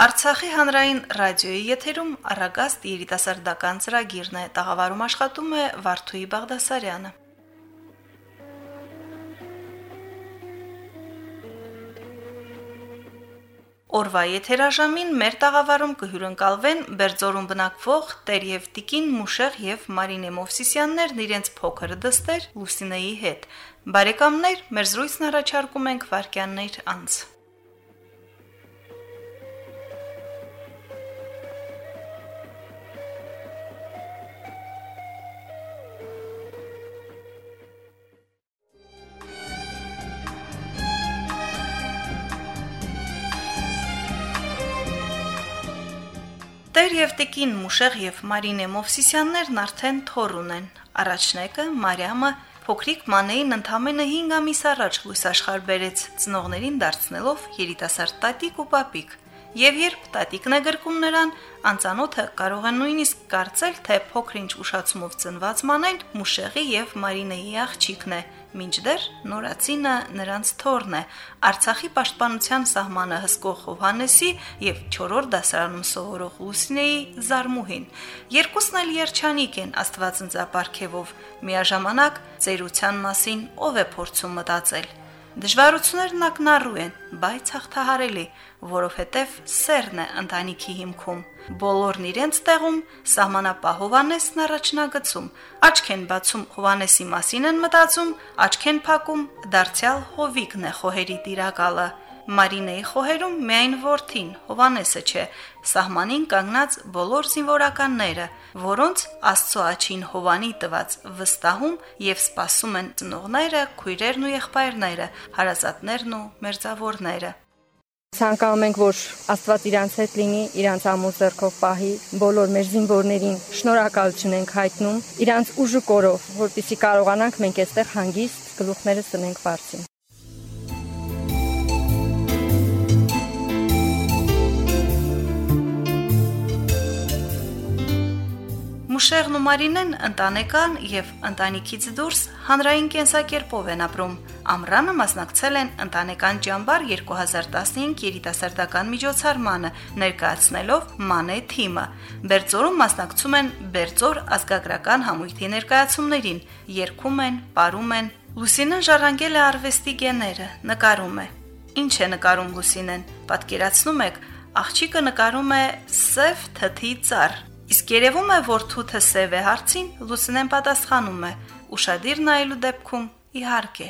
Արցախի հանրային ռադիոյի եթերում առագաստ երիտասարդական ծրագիրն է։ Տաղավարում աշխատում է Վարդուհի Բաղդասարյանը։ Օրվա եթերաժամին մեր տաղավարում կհյուրընկալվեն Բերձորում բնակվող Տերև Տիկին Մուշեղ եւ Մարինե Մովսիսյաններն իրենց փոքր դստեր Լուսինեի հետ։ Բարեկամներ, մեր զրույցն առաջարկում ենք վարքյաններ անց։ Տեր եւ Տիկին Մուշեղ եւ Մարինե Մովսիսյաններն արդեն թոր ունեն։ Առաջնեկը Մարիամը փոքրիկ Մանեին ընդամենը 5 ամիս առաջ լույս աշխարհ բերեց ծնողներին դարձնելով երիտասարդ տատիկ ու պապիկ։ Եվ երբ տատիկն է գրկում նրան, անծանոթը կարող է նույնիսկ կարծել, թե փոքրինչ ուշացումով ծնված մանեն Մուշեղի եւ Մարինեի աղջիկն է, մինչդեռ նորացինը նրանց թորն է, Արցախի պաշտպանության սահմանը հսկող Հովհանեսի եւ 4-րդ դասարանում սովորող Լուսինեի զարմուհին։ Երկուսն էլ երջանիկ են Աստվածնծապարքևով, միաժամանակ ծերության մասին ով է փորձում մտածել։ Դժվարություններն ակնառու են, բայց հաղթահարելի, որովհետև սերն է ընտանիքի հիմքում։ Բոլորն իրենց տեղում սահմանապահ Հովանեսն առաջնագծում, աչք են բացում Հովանեսի մասին են մտածում, աչք են փակում, դարձյալ Հովիկն է խոհերի տիրակալը։ Մարինեի խոհերում միայն որդին Հովանեսը չէ, սահմանին կանգնած բոլոր զինվորականները, որոնց Աստծո աչին Հովանի տված վստահում եւ սпасում են ծնողները, քույրերն ու եղբայրները, հարազատներն ու մերձավորները։ Ցանկանում ենք, որ Աստված իրանց հետ լինի, իրանց ամուր ձեռքով պահի, բոլոր մեր զինվորներին շնորհակալություն ենք հայտնում, իրանց ուժը կորով, որպեսզի կարողանանք մենք այստեղ հանգիստ գլուխները սնենք բարձին։ Մուշեղն ու Մարինեն ընտանեկան եւ ընտանիքից դուրս հանրային կենսակերպով են ապրում։ Ամրանը մասնակցել են ընտանեկան ճամբար 2015 երիտասարդական միջոցառմանը, ներկայացնելով Մանե թիմը։ Բերձորում մասնակցում են Բերձոր ազգագրական համույթի ներկայացումներին, երգում են, ապարում են։ Լուսինեն ժառանգել է արվեստի գեները, նկարում է։ Ինչ է նկարում Լուսինեն։ Պատկերացնում եք, աղջիկը նկարում է սև թթի ծառ, Իսկ երևում է, որ թութը սև է հարցին, Լուսինեն պատասխանում է. ուշադիր նայելու դեպքում իհարկե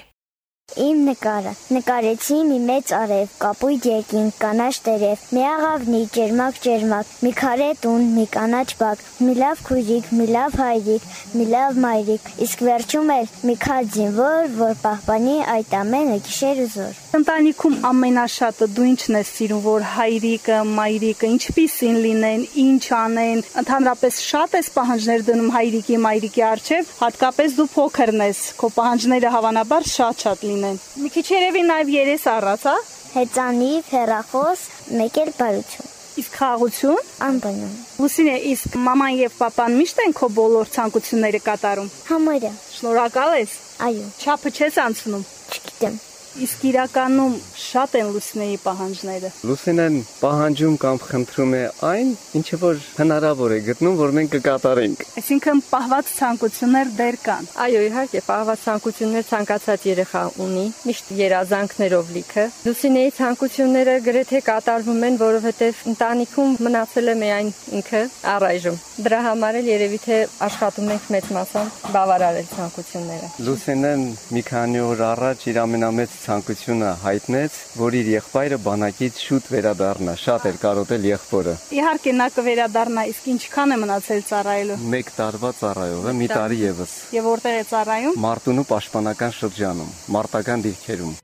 Իմ նկարը նկարեցի մի մեծ արև, կապույտ երկինք, կանաչ տերև, մի աղավնի, ջերմակ ջերմակ, մի քարե տուն, մի կանաչ բակ, մի լավ քույրիկ, մի լավ հայրիկ, մի լավ մայրիկ, իսկ վերջում էլ մի քաջ զինվոր, որ պահպանի այդ ամենը գիշեր ու զոր։ Ընտանիքում ամենաշատը դու ինչն ես սիրում, որ հայրիկը, մայրիկը ինչպիսին լինեն, ինչ անեն, ընդհանրապես շատ ես պահանջներ դնում հայրիկի, մայրիկի արչև, հատկապես դու փոքրն ես, քո պահանջները հավանաբար շատ-շատ լինեն ունեն։ Մի քիչ երևի նաև երես առած, հա։ Հեծանիվ, հերախոս, մեկ էլ բարություն։ Իսկ խաղություն անբնույն։ Լուսինե, իսկ մաման եւ papan միշտ են քո բոլոր ցանկությունները կատարում։ Համարյա։ Շնորհակալ ես։ Այո։ Չափը չես անցնում։ Չգիտեմ։ Իսկ իրականում շատ են Լուսինեի պահանջները։ Լուսինեն պահանջում կամ խնդրում է այն, ինչը որ հնարավոր է գտնում, որ մենք կկատարենք։ Այսինքն պահված ցանկություններ դեր կան։ Այո, իհարկե, պահված ցանկություններ ցանկացած երեխա ունի, միշտ երազանքներով լիքը։ Լուսինեի ցանկությունները գրեթե կատարվում են, որովհետև ընտանիքում մնացել է միայն ինքը առայժմ։ Դրա համար էլ երևի թե աշխատում ենք մեծ մասամբ բավարարել ցանկությունները։ Լուսինեն մի քանի օր առաջ իր ամենամեծ ցանկությունը հայտնեց, որ իր եղբայրը բանակից շուտ վերադառնա, շատ էր կարոտել եղբորը։ Իհարկե նա կվերադառնա, իսկ ինչքան է մնացել ծառայելու։ 1 տարվա ծառայող է, մի տարի եւս։ Եվ որտեղ է ծառայում։ Մարտունու պաշտպանական շրջանում, մարտական դիրքերում։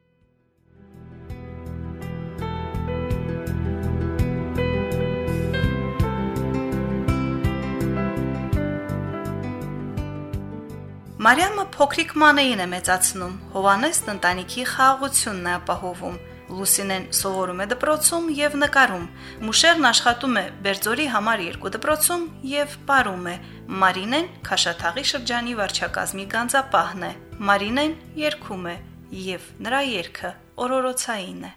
Մարիամը փոքրիկ Մանեին է մեծացնում։ Հովանեսն ընտանիքի խաղաղությունն է ապահովում։ Լուսինեն սովորում է դպրոցում եւ նկարում։ Մուշերն աշխատում է Բերձորի համար 2 դպրոցում եւ ապարում է։ Մարինեն Քաշաթաղի շրջանի վարչակազմի գանձապահն է։ Մարինեն երգում է եւ նրա երգը օրորոցային է։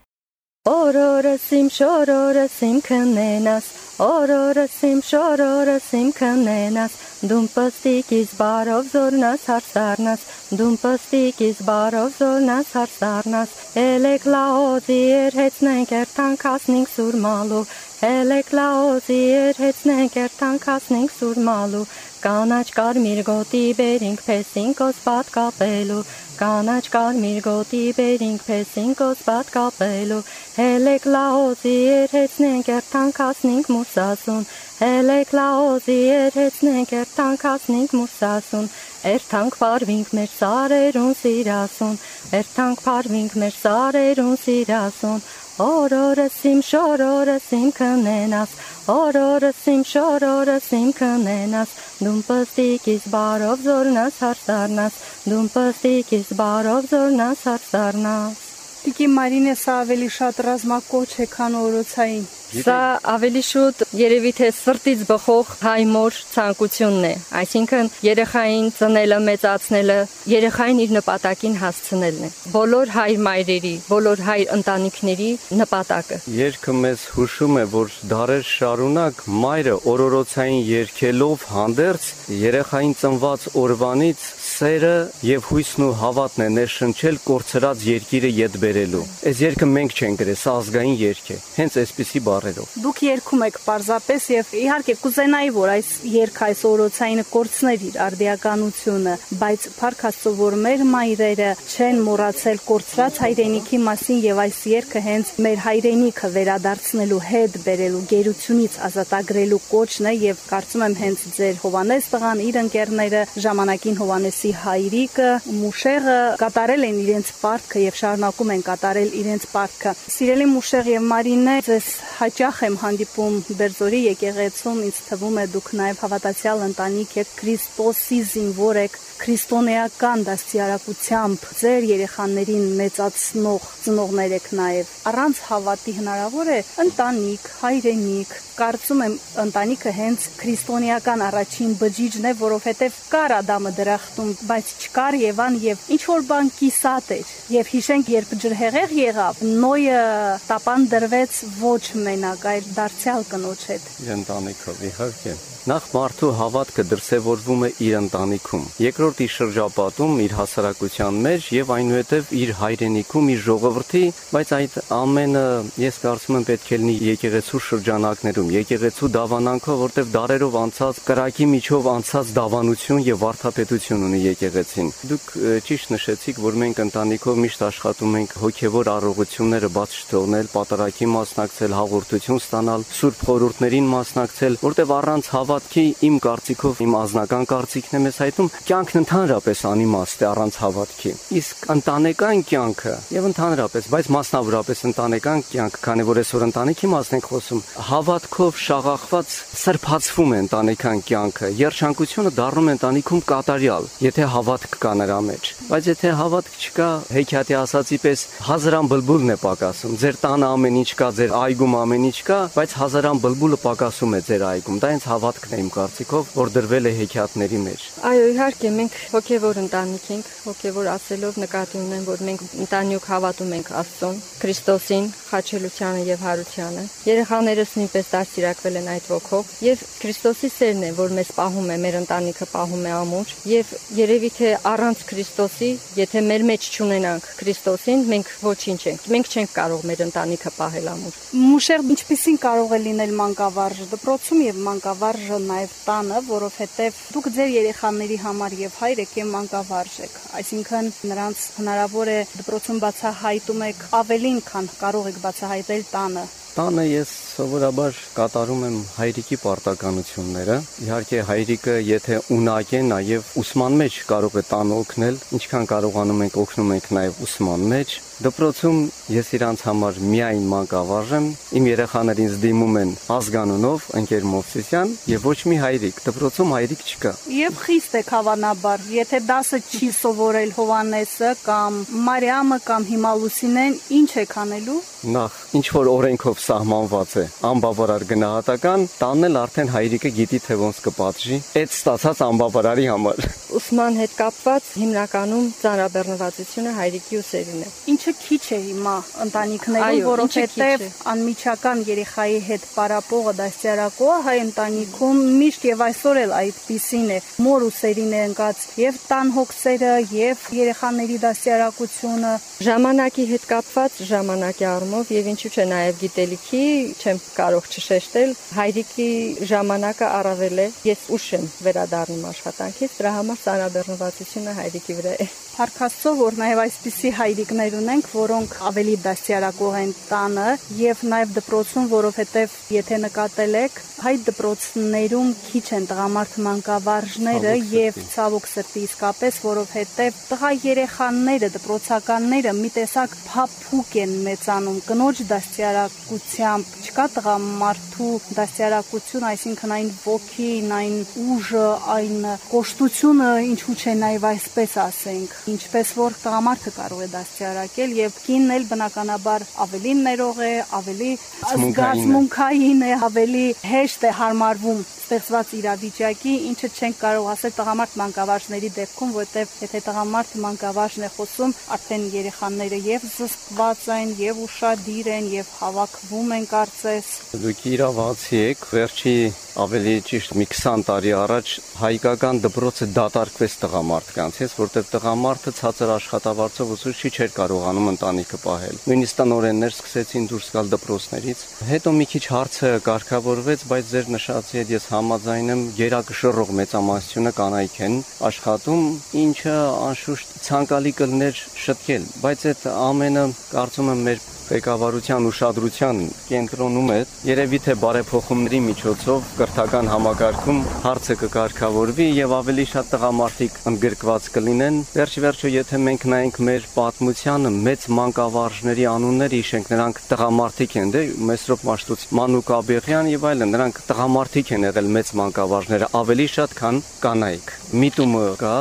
Օրորս իմ շորորս իմ քնենաս Օրորս իմ շորորս իմ քնենաս Դում պստիկից բարով զորնաս հարսարնաս Դում պստիկից բարով զորնաս հարսարնաս Էլեք լաոզի երհեցնենք երթանքասնինք սուրմալու Էլեք լաոզի երհեցնենք երթանքասնինք սուրմալու Կանաչ կարմիր գոտի բերինք փեսինք օսպատ կապելու Կանաչ կարմիր գոտի բերինք փեսինք օսպատ կապելու Հելեք լահոզի երհեցնենք երթանքասնինք մուսասուն Հելեք լահոզի երհեցնենք երթանքասնինք մուսասուն Երթանք փարվինք մեր սարերուն սիրասուն Երթանք փարվինք մեր սարերուն սիրասուն Օրորս իմ շորորս իմ քնենաս Օրորս իմ շորորս իմ քնենաս Դում պստիկից բարով զորնաս հարսարնաս Դում պստիկից բարով զորնաս հարսարնաս Տիկի Մարինե սա ավելի շատ ռազմակոչ է, քան օրոցային։ Սա ավելի շուտ երևի թե սրտից բխող հայմոր ցանկությունն է, այսինքն երեխային ծնելը, մեծացնելը, երեխային իր նպատակին հասցնելն է։ Բոլոր հայր մայրերի, բոլոր հայր ընտանիքների նպատակը։ Երկը մեզ հուշում է, որ դարեր շարունակ մայրը օրորոցային երկելով հանդերձ երեխային ծնված օրվանից սերը եւ հույսն ու հավատն է ներշնչել կորցրած երկիրը յետ բերելու։ Այս երգը մենք չենք գրել, սա ազգային երգ է։ Հենց այսպիսի բառերով։ Դուք երգում եք պարզապես եւ իհարկե կուզենայի, որ այս երգ այս օրոցայինը կորցներ իր արդիականությունը, բայց Փարք Աստծո որ մեր մայրերը չեն մոռացել կորցրած հայրենիքի մասին եւ այս երգը հենց մեր հայրենիքը վերադարձնելու հետ բերելու գերությունից ազատագրելու կոչն է եւ կարծում եմ հենց ձեր Հովանես տղան իր ընկերները ժամանակին Հովանեսի հայրիկը Մուշեղը կատարել են իրենց պարտքը եւ շարունակում են կատարել իրենց պարտքը։ Սիրելի Մուշեղ եւ Մարինե, ձեզ հաճախ եմ հանդիպում Բերձորի եկեղեցում, ինձ թվում է դուք նաեւ հավատացյալ ընտանիք եք, Քրիստոսի զինվոր եք, քրիստոնեական դաստիարակությամբ ձեր երեխաներին մեծացնող ծնողներ եք նաև առանց հավատի հնարավոր է ընտանիք, հայրենիք, կարծում եմ ընտանիքը հենց քրիստոնեական առաջին բջիջն է, որովհետև կար Ադամը դրախտում, բայց չկար Եվան եւ ինչ որ բան կիսատ էր։ Եվ հիշենք, երբ ջրհեղեղ եղավ, Նոյը տապան դրվեց ոչ մենակ, այլ դարձյալ կնոջ հետ։ Իր ընտանիքով իհարկե։ Նախ մարդու հավատքը դրսևորվում է իր ընտանիքում, երկրորդ իր շրջապատում, իր հասարակության մեջ եւ այնուհետեւ իր հայրենիքում, իր ժողովրդի, բայց այդ ամենը ես կարծում եմ պետք է լինի եկեղեցու շրջանակներում, եկեղեցու դավանանքով, որտեղ դարերով անցած կրակի միջով անցած դավանություն եւ վարդապետություն ունի եկեղեցին։ Դուք ճիշտ նշեցիք, որ մենք ընտանիքով միշտ աշխատում ենք հոգեվոր առողությունները բաց չթողնել, պատարակի մասնակցել, հաղորդություն ստանալ, սուրբ խորհուրդներին մասնակցել, որտեղ առանց հավատ հավատքի իմ կարծիքով իմ ազնական կարծիքն է մեզ հայտում կյանքն ընդհանրապես անիմաստ է առանց հավատքի իսկ ընտանեկան կյանքը եւ ընդհանրապես բայց մասնավորապես ընտանեկան կյանք քանի որ այսօր ընտանիքի մասն ենք խոսում հավատքով շաղախված սրբացվում է ընտանեկան կյանքը երջանկությունը դառնում է ընտանիքում կատարյալ եթե հավատք կա նրա մեջ բայց եթե հավատք չկա հեքիաթի ասացի պես հազարան բլբուլն է պակասում ձեր տանը ամեն ինչ կա ձեր այգում ամեն ինչ կա բայց հազարան բլբուլը պակասում է ձեր այգում դա հենց հավատք միտքն է իմ կարծիքով, որ դրվել է հեքիաթների մեջ։ Այո, իհարկե, մենք հոգևոր ընտանիք ենք, հոգևոր ասելով նկատի ունեմ, որ մենք ընտանիք հավատում ենք Աստծուն, Քրիստոսին, խաչելությանը եւ հարությանը։ Երեխաներս նույնպես դաստիարակվել են այդ ոգով եւ Քրիստոսի սերն է, որ մեզ պահում է, մեր ընտանիքը պահում է ամուր եւ երևի թե առանց Քրիստոսի, եթե մեր մեջ չունենանք Քրիստոսին, մենք ոչինչ ենք։ Մենք չենք կարող մեր ընտանիքը պահել ամուր։ Մուշեր ինչպեսին կարող է լինել մանկավարժ դպրոցում եւ մանկավարժ նաև տանը, որովհետև դուք ձեր երեխաների համար եւ հայր եք եւ մանկավարժ եք։ Այսինքն նրանց հնարավոր է դպրոցում բացահայտում եք ավելին, քան կարող եք բացահայտել տանը։ Տանը ես սովորաբար կատարում եմ հայրիկի պարտականությունները։ Իհարկե հայրիկը, եթե ունակ է, նաև ուսման մեջ կարող է տան օգնել, ինչքան կարողանում ենք օգնում ենք նաև ուսման մեջ, Դպրոցում ես իրանց համար միայն մանկավարժ եմ։ Իմ երեխաներին ինձ դիմում են ազգանունով ընկեր Մովսիսյան եւ ոչ մի հայրիկ։ Դպրոցում հայրիկ չկա։ Եվ խիստ է հավանաբար, եթե դասը չի սովորել Հովանեսը կամ Մարիամը կամ հիմա Լուսինեն, ինչ է կանելու։ Նախ ինչ որ օրենքով սահմանված է անբավարար գնահատական, տանն էլ արդեն հայրիկը գիտի թե ոնց կպատժի այդ ստացած անբավարարի համար։ ուսման հետ կապված հիմնականում ծանրաբեռնվածությունը հայրիկի ուսերին է։ Ինչը քիչ է հիմա ընտանիքներում, որովհետև անմիջական երեխայի հետ պարապողը դաստիարակողը հայ ընտանիքում միշտ եւ այսօր էլ այդպիսին է։ Մոր ուսերին է ընկած եւ տան հոգսերը եւ երեխաների դաստիարակությունը ժամանակի հետ կապված ժամանակի առումով եւ ինչու՞ չէ նաեւ գիտելիքի չեմ կարող չշեշտել հայրիկի ժամանակը առավել է ես ուշ եմ վերադառնում աշխատանքից դրա համար ծանրաբեռնվածությունը հայրիկի վրա է Փարքաստո որ նաև այսպիսի հայրիկներ ունենք, որոնք ավելի դաստիարակող են տանը եւ նաև դպրոցում, որովհետեւ եթե նկատել եք, հայ դպրոցներում քիչ են տղամարդ մանկավարժները եւ ցավոք սրտի իսկապես, որովհետեւ տղա երեխաները, դպրոցականները մի տեսակ փափուկ են մեծանում կնոջ դաստիարակությամբ, չկա տղամարդու դաստիարակություն, այսինքն այն ոգին, այն ուժը, այն կոշտությունը, ինչու՞ չէ նաև այսպես ասենք ինչպես որ տղամարդը կարող է դաստիարակել եւ կինն էլ բնականաբար ավելի ներող է, ավելի զգացմունքային է, ավելի հեշտ է հարմարվում ստեղծված իրավիճակի, ինչը չենք կարող ասել տղամարդ մանկավարժների դեպքում, որտեղ եթե տղամարդ մանկավարժն է խոսում, արդեն երեխաները եւ զսպված են, եւ ուշադիր են, եւ հավաքվում են կարծես։ Դուք իրավացի եք, վերջի ավելի ճիշտ մի 20 տարի առաջ հայկական դպրոցը դատարկվեց տղամարդկանց, ես որտեղ տղամարդը ցածր աշխատավարձով ուսուցիչ չէր կարողանում ընտանիքը պահել։ Նույնիսկ տնօրեններ սկսեցին դուրս գալ դպրոցներից։ Հետո մի քիչ հարցը կարգավորվեց, բայց ձեր նշածի հետ ես համաձայն եմ, գերակշռող մեծամասնությունը կանայք են աշխատում, ինչը անշուշտ ցանկալի կլներ շտկել, բայց այդ ամենը կարծում եմ մեր ղեկավարության ուշադրության կենտրոնում է. երևի թե բարեփոխումների միջոցով կրթական համակարգում հարցը կկարգավորվի եւ ավելի շատ տղամարդիկ ընդգրկված կլինեն վերջի վերջո եթե մենք նայենք մեր պատմությանը մեծ մանկավարժների անունները հիշենք նրանք տղամարդիկ են դե Մեսրոպ Մաշտոց Մանուկ Աբեղյան եւ այլն նրանք տղամարդիկ են եղել մեծ մանկավարժները ավելի շատ քան կանայք միտումը կա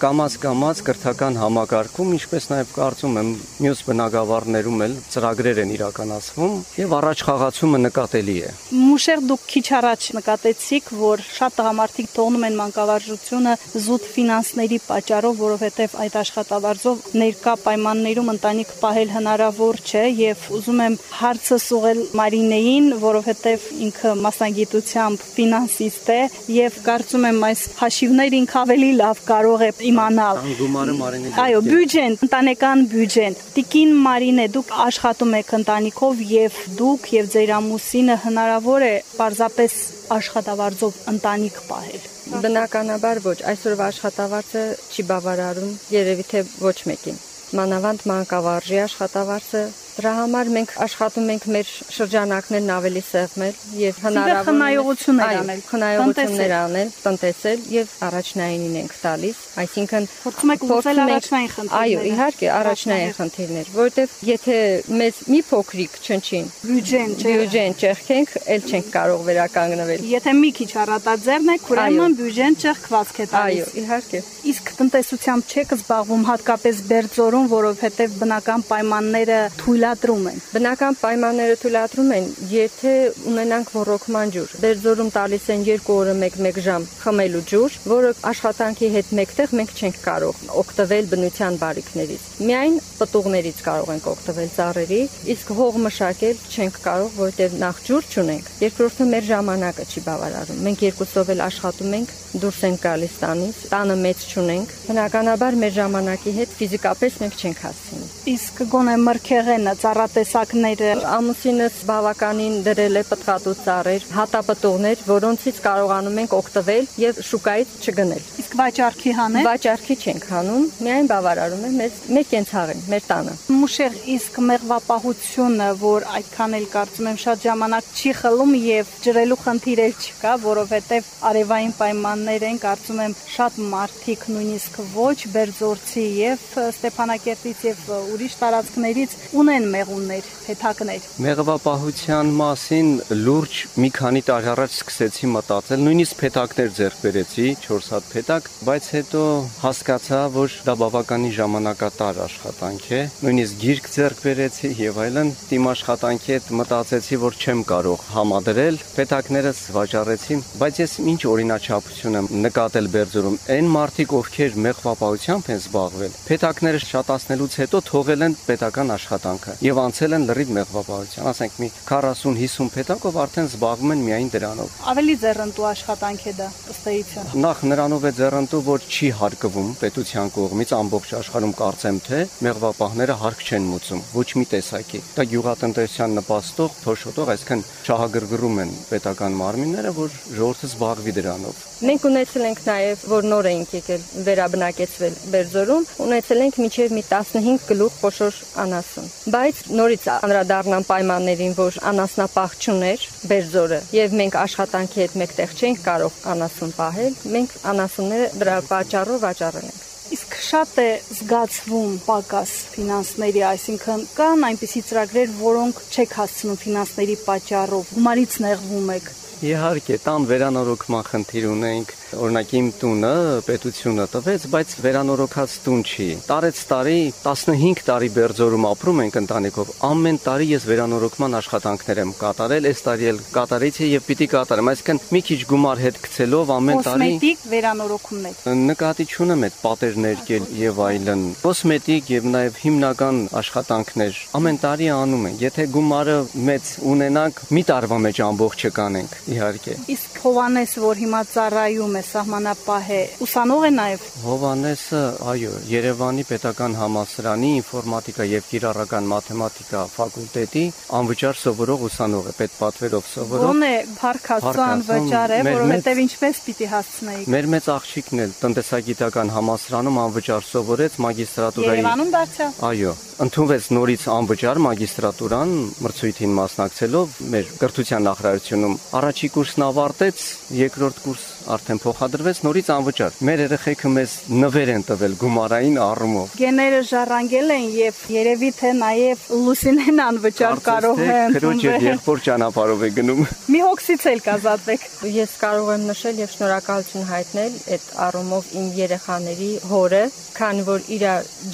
կամած-կամած կրթական համակարգում, ինչպես նաև կարծում եմ մյուս բնակավարներում էլ ծրագրեր են իրականացվում եւ առաջ խաղացումը նկատելի է։ Մուշեր դուք քիչ առաջ նկատեցիք, որ շատ տղամարդիկ թողնում են մանկավարժությունը զուտ ֆինանսների պատճառով, որովհետեւ այդ աշխատավարձով ներկա պայմաններում ընտանիք պահել հնարավոր չէ եւ ուզում եմ հարցը սուղել Մարինեին, որովհետեւ ինքը մասնագիտությամբ ֆինանսիստ է եւ կարծում եմ այս հաշիվները ինքը ավելի լավ կարող է իմանալ։ Գումարը Մարինե։ Այո, բյուջեն, ընտանեկան բյուջեն։ Տիկին Մարինե, դուք աշխատում եք ընտանիքով եւ դուք եւ ձեր ամուսինը հնարավոր է պարզապես աշխատավարձով ընտանիք պահել։ Բնականաբար ոչ, այսօրվա աշխատավարձը չի բավարարում երևի թե ոչ մեկին։ Մանավանդ մանկավարժի աշխատավարձը Դրա համար մենք աշխատում ենք մեր շրջանակներն ավելի սեղմել եւ հնարավոր խնայողություններ անել, խնայողություններ անել, տնտեսել եւ առաջնայինին ենք տալիս, այսինքն փորձում եք լուծել առաջնային խնդիրները։ Այո, իհարկե, առաջնային խնդիրներ, որովհետեւ եթե մեզ մի փոքրիկ չնչին բյուջեն, բյուջեն ճեղքենք, ել չենք կարող վերականգնվել։ Եթե մի քիչ առատաձեռն եք, ուրեմն բյուջեն ճեղքված է տալիս։ Այո, իհարկե։ Իսկ տնտեսությամբ չեք զբաղվում հատկապես Բերձորում, որովհետեւ բնական պայմանները թույլ թույլատրում են։ Բնական պայմանները թույլատրում են, եթե ունենանք ռոռոկման ջուր։ Բերձորում տալիս են 2 օրը 1-1 ժամ խմելու ջուր, որը աշխատանքի հետ մեկտեղ մենք չենք կարող օգտվել բնության բարիքներից։ Միայն պտուղներից կարող ենք օգտվել ծառերի, իսկ հող մշակել չենք կարող, որտեղ նախ ջուր չունենք։ Երկրորդը մեր ժամանակը չի բավարարում։ Մենք երկուսով էլ աշխատում ենք, դուրս ենք գալիս տանից, տանը մեծ չունենք։ Բնականաբար մեր ժամանակի հետ ֆիզիկապես մենք չենք հասցնի։ Իսկ գոնե մրգեղենը ծառատեսակները ամուսինս բավականին դրել է պտղատու ծառեր, հատապտուղներ, որոնցից կարողանում ենք օգտվել եւ շուկայից չգնել։ Իսկ վաճառքի հանել։ Վաճառքի չենք հանում, միայն բավարարում է մեզ մեր կենցաղին, մեր տանը։ Մուշեղ իսկ մեղվապահությունը, որ այդքան էլ կարծում եմ շատ ժամանակ չի խլում եւ ջրելու խնդիր էլ չկա, որովհետեւ արևային պայմաններ են, կարծում եմ շատ մարդիկ նույնիսկ ոչ Բերձորցի եւ Ստեփանակերտից եւ ուրիշ տարածքներից ունեն մեղուններ, փեթակներ։ Մեղվապահության մասին լուրջ մի քանի տարի առաջ սկսեցի մտածել, նույնիսկ փեթակներ ձեռք բերեցի, 4 հատ փեթակ ժամանակ, բայց հետո հասկացա, որ դա բավականին ժամանակատար աշխատանք է։ Նույնիսկ գիրք ձեռք բերեցի եւ այլն, իմ աշխատանքի հետ մտածեցի, որ չեմ կարող համադրել, պետակներս վաճառեցի, բայց ես ինչ օրինաչափություն եմ նկատել Բերձորում։ Այն մարդիկ, ովքեր մեղվապահությամբ են զբաղվել, պետակները շատացնելուց հետո թողել են պետական աշխատանքը եւ անցել են լրիվ մեղվապահության։ Ասենք մի 40-50 պետակով արդեն զբաղվում են միայն դրանով։ Ավելի ձեռնտու աշխատանք է դա, ըստ էության։ Նախ նրանով է ձեռնտու, որ չի հարկվում պետության կողմից ամբողջ աշխարհում կարծեմ թե մեղվապահները հարկ չեն մուծում ոչ մի տեսակի։ Դա գյուղատնտեսության նպաստող, փոշոտող, այսինքն շահագրգռում են պետական մարմինները, որ ժողովուրդը զբաղվի դրանով։ Մենք ունեցել ենք նաև, որ նոր էինք եկել վերաբնակեցվել Բերձորում, ունեցել ենք միջև մի 15 գլուխ խոշոր անասուն։ Բայց նորից անդրադառնամ պայմաններին, որ անասնապահ չուներ Բերձորը, եւ մենք աշխատանքի հետ մեկտեղ չենք կարող անասուն պահել, մենք անասունները դրա պատճառով վաճառել ենք։ Իսկ շատ է զգացվում պակաս ֆինանսների, այսինքն կան այնպիսի ծրագրեր, որոնք չեք հասցնում ֆինանսների պատճառով, գումարից նեղվում եք։ Իհարկե, տան վերանորոգման խնդիր ունենք, օրինակ իմ տունը պետությունը տվեց, բայց վերանորոգած տուն չի։ Տարեց տարի 15 տարի Բերձորում ապրում ենք ընտանիքով։ Ամեն տարի ես վերանորոգման աշխատանքներ եմ կատարել, այս տարի էլ կատարեցի եւ պիտի կատարեմ, այսինքն մի քիչ գումար հետ գցելով ամեն տարի Կոսմետիկ վերանորոգումներ։ նկատի չունեմ այդ պատերներ կել եւ այլն։ Կոսմետիկ եւ նաեւ հիմնական աշխատանքներ ամեն տարի անում են։ Եթե գումարը մեծ ունենանք, մի տարվա մեջ ամբողջը կանենք, իհարկե։ Իսկ Հովանես, որ հիմա ծառայում է սահմանապահ է, ուսանող է նաեւ։ Հովանեսը, այո, Երևանի Պետական Համալսարանի ինֆորմատիկա եւ կիրառական մաթեմատիկա ֆակուլտետի անվճար սովորող ուսանող է, պետպատվերով սովորող։ Ո՞ն է Փարքաստան Փարքաստան, վճար է, մեր որովհետեւ ինչպես պիտի հասցնեիք։ Մեր մեծ աղջիկն էլ տնտեսագիտական համալսարանում անվճար սովորեց մագիստրատուրայի Երևանում դարձյալ։ Այո, ընդունվեց նորից անվճար մագիստրատուրան մրցույթին մասնակցելով մեր կրթության նախարարությունում։ Առաջի կուրսն ավարտեց, երկրորդ կուրս արդեն փոխադրվեց նորից անվճար։ Մեր երեխեքը մեզ նվեր են տվել գումարային առումով։ Գեները ժառանգել են եւ երևի թե նաեւ Լուսինեն անվճար կարող է քրոջ եւ եղբոր ճանապարհով է գնում։ Մի հոգսից էլ կազատվեք։ Ես կարող եմ նշել եւ շնորհակալություն հայտնել այդ առումով իմ երեխաների հորը, քանի որ իր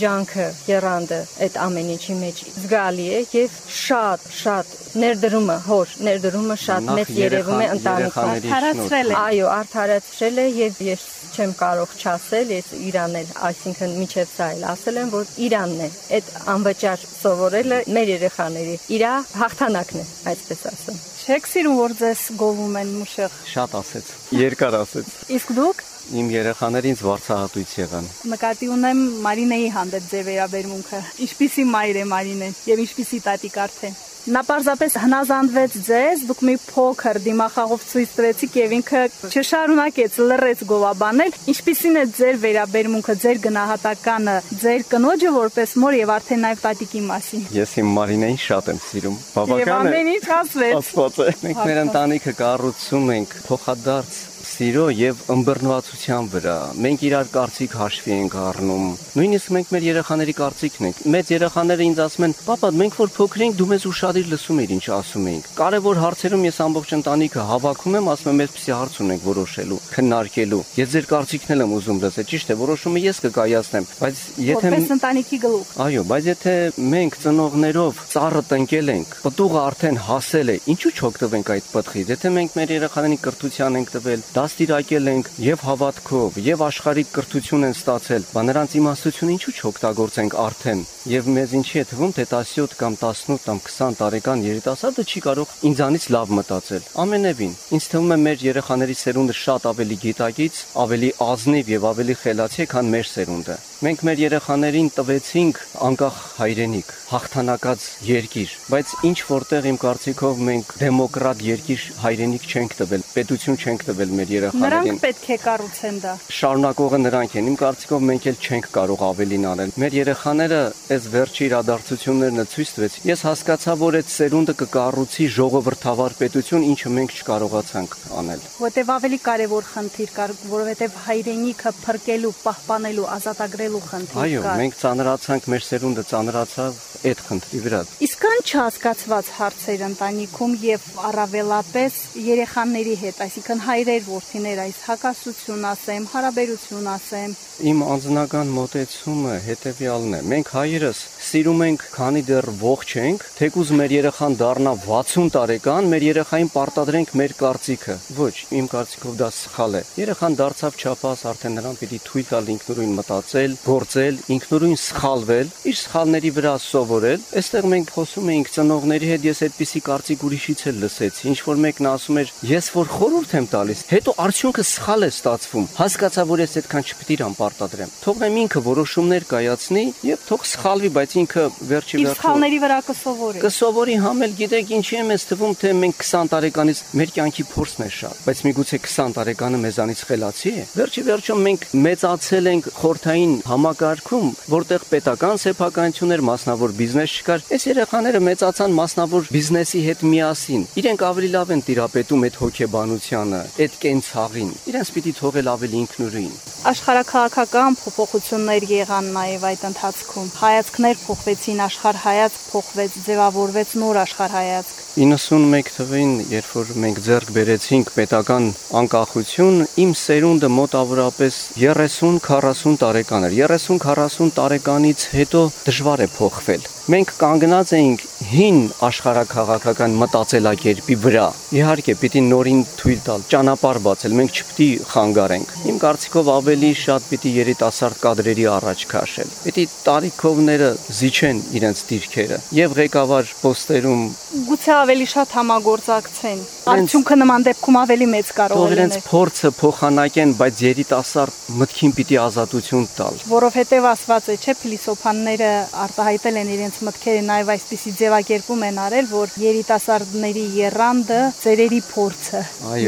ջանքը, երանդը այդ ամեն ինչի մեջ զգալի է եւ շատ շատ ներդրումը, հոր ներդրումը շատ մեծ երևում է ընտանիքում։ երեխաների Հարացրել է։ Այո, արդարացրել է եւ ես չեմ կարող չասել, ես Իրանն էլ, այսինքն միջև սա էլ ասել եմ, որ Իրանն է այդ անվճար սովորելը մեր երեխաների իր հաղթանակն է, այսպես ասեմ։ Չեք սիրում որ ձեզ գովում են մուշեղ։ Շատ ասեց, երկար ասեց։ Իսկ դուք? Իմ երեխաներին ինձ վարձահատույց եղան։ նկատի ունեմ Մարինեի հանդեպ ձեր վերաբերմունքը։ Ինչպիսի մայր է Մարինեն եւ ինչպիսի տատիկ արդեն։ Նա պարզապես հնազանդվեց ձեզ, դուք մի փոքր դիմախաղով ցույց տվեցիք եւ ինքը չշարունակեց լռեց գովաբանել։ Ինչպիսին է ձեր վերաբերմունքը, ձեր գնահատականը, ձեր կնոջը որպես մոր եւ արդեն նաեւ տատիկի մասին։ Ես իմ Մարինային շատ եմ սիրում։ Եվ Բավական է։ ամեն ինչ ասվեց։ Աստված է։ Մենք մեր ընտանիքը կառուցում ենք փոխադարձ սիրո եւ ըմբռնվածության վրա։ Մենք իրար կարծիք հաշվի ենք առնում։ Նույնիսկ մենք մեր երեխաների կարծիքն ենք։ Մեծ երեխաները ինձ ասում են. «Պապա, մենք որ փոքր էինք, դու մեզ ուշադիր լսում էիր, ինչ ասում էինք»։ Կարևոր հարցերում ես ամբողջ ընտանիքը հավաքում եմ, ասում եմ, «Այսպեսի հարց ունենք որոշելու, քննարկելու»։ Ես ձեր կարծիքն եմ ուզում լսել, ճիշտ է, որոշումը ես կկայացնեմ, բայց եթե Որպես ընտանիքի գլուխ։ Այո, բայց եթե մենք ծնողներով ծառը տնկել ենք, պտուղը արդեն հասել է, ինչու չօգտվենք այդ պտղից։ Եթե մենք մեր երեխաներին կրթության ենք տվել, դաստիարակել ենք եւ հավատքով, եւ աշխարհիկ կրթություն են ստացել, բա նրանց իմաստությունը ինչու չօգտագործենք արդեն։ Եվ մեզ ինչի է թվում, թե 17 կամ 18 կամ 20 տարեկան երիտասարդը չի կարող ինձանից լավ մտածել։ Ամենևին, ինձ թվում է մեր երեխաների սերունդը շատ ավելի գիտակից, ավելի ազնիվ եւ ավելի խելացի է, քան մեր սերունդը։ Մենք մեր երեխաներին տվեցինք անկախ հայրենիք, հաղթանակած երկիր, բայց ինչ որտեղ իմ կարծիքով մենք դեմոկրատ երկիր հայրենիք չենք տվել, պետություն չենք տվել մեր Նրանք երեխաներին։ պետք է կառուցեն դա։ Շարունակողը նրանք են։ Իմ կարծիքով մենք էլ չենք կարող ավելին անել։ Մեր երեխաները այս վերջի իրադարձություններն ցույց տվեց։ Ես հասկացա, որ այդ սերունդը կկառուցի ժողովրդավար պետություն, ինչը մենք չկարողացանք անել։ Որտեվ ավելի կարևոր խնդիր կար, որովհետեւ հայրենիքը փրկելու, պահպանելու, ազատագրելու ծանրացնելու խնդիր Այո, կար։ մենք ծանրացանք, մեր սերունդը ծանրացավ այդ խնդրի վրա։ Իսկ կան չհասկացված հարցեր ընտանիքում եւ առավելապես երեխաների հետ, այսինքն հայրեր, որդիներ, այս հակասություն ասեմ, հարաբերություն ասեմ, Իմ անձնական մտածումը հետեւյալն է. մենք հայերս սիրում ենք, քանի դեռ ողջ ենք, թեկուզ մեր երեխան դառնա 60 տարեկան, մեր երեխային պարտադրենք մեր կարծիքը։ Ոչ, իմ կարծիքով դա սխալ է։ Երեխան դարձավ չափած, արդեն նրան պիտի թույլ տալ ինքնուրույն մտածել, գործել, ինքնուրույն սխալվել, իր սխալների վրա սովորել։ Այստեղ մենք խոսում էինք ծնողների հետ, ես այդպիսի կարծիք ուրիշից էլ լսեցի։ Ինչ որ մեկն ասում էր, ես որ խորհուրդ եմ տալիս, հետո արդյունքը սխալ է ստացվում։ Հասկացա, որ ես այդքան չպիտի իրան պարտադրեմ։ Թողնեմ ինքը որոշումներ կայացնի եւ թող սխալվի, բայց ինքը վերջի իր վերջո սխալների վրա կսովորի։ կսովորի համել, գիտեք, ինչի եմ ես թվում, թե մենք 20 տարեկանից մեր կյանքի փորձն է շատ, բայց միգուցե 20 տարեկանը մեզանից խելացի է։ Վերջի վերջո մենք մեծացել ենք խորթային համակարգում, որտեղ պետական սեփականություններ, մասնավոր բիզնես չկար։ Այս երեխաները մեծացան մասնավոր բիզնեսի հետ միասին։ Իրենք ավելի լավ են տիրապետում այդ հոգեբանությանը, այդ կենցաղին։ Իրենց պիտի թողել ավելի ինքնուրույն։ Աշխարհակաղակական փոփոխություններ եղան նաև այդ ընթացքում։ Հայացքներ փոխվեցին, աշխարհայացք փոխվեց, ձևավորվեց նոր աշխարհայացք։ 91 թվին, երբ որ մենք ձեռք բերեցինք պետական անկախություն, իմ սերունդը մոտավորապես 30-40 տարեկան էր։ 30-40 տարեկանից հետո դժվար է փոխվել։ Մենք կանգնած էինք հին աշխարհակաղակական մտածելակերպի վրա։ Իհարկե, պիտի նորին թույլ տալ, ճանապարհ բացել, մենք չպիտի խանգարենք։ Իմ կարծիքով ավելի շատ պիտի երիտասարդ կադրերի առաջ քաշել։ Պիտի տարիքովները զիջեն իրենց դիրքերը եւ ղեկավար պոստերում Գուցե ավելի շատ համագործակցեն։ Արդյունքը նման դեպքում ավելի մեծ կարող թող է իրենց լինել, փորձը փոխանակեն, բայց երիտասարդ մտքին պիտի ազատություն տալ։ որովհետև ասված է, չէ, փիլիսոփանները արտահայտել են իրենց մտքերը նաև այսպիսի ձևակերպում են արել, որ երիտասարդների երանդը ծերերի փորձը,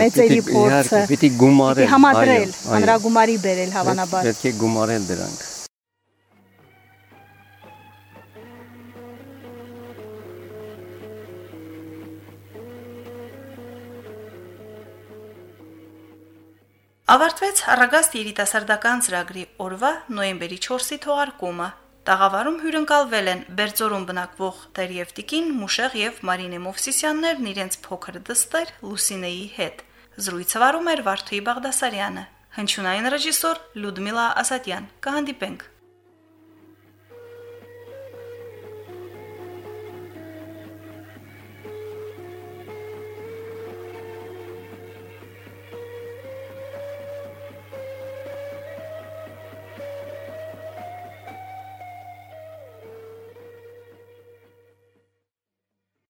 մեծերի փորձը պիտի գումարել, համադրել, հանրագումարի բերել հավանաբար։ Պետք է գումարել դրանք։ Ավարտվեց Արագաստ երիտասարդական ծրագրի օրվա նոյեմբերի 4-ի թողարկումը։ Տաղավարում հյուրընկալվել են Բերձորում բնակվող Տերև Տիկին, Մուշեղ եւ Մարինե Մովսիսյաններն իրենց փոքր դստեր Լուսինեի հետ։ Զրույցը վարում էր Վարդուհի Բաղդասարյանը։ Հնչյունային ռեժիսոր Լյուդմիլա Ասատյան։ Կհանդիպենք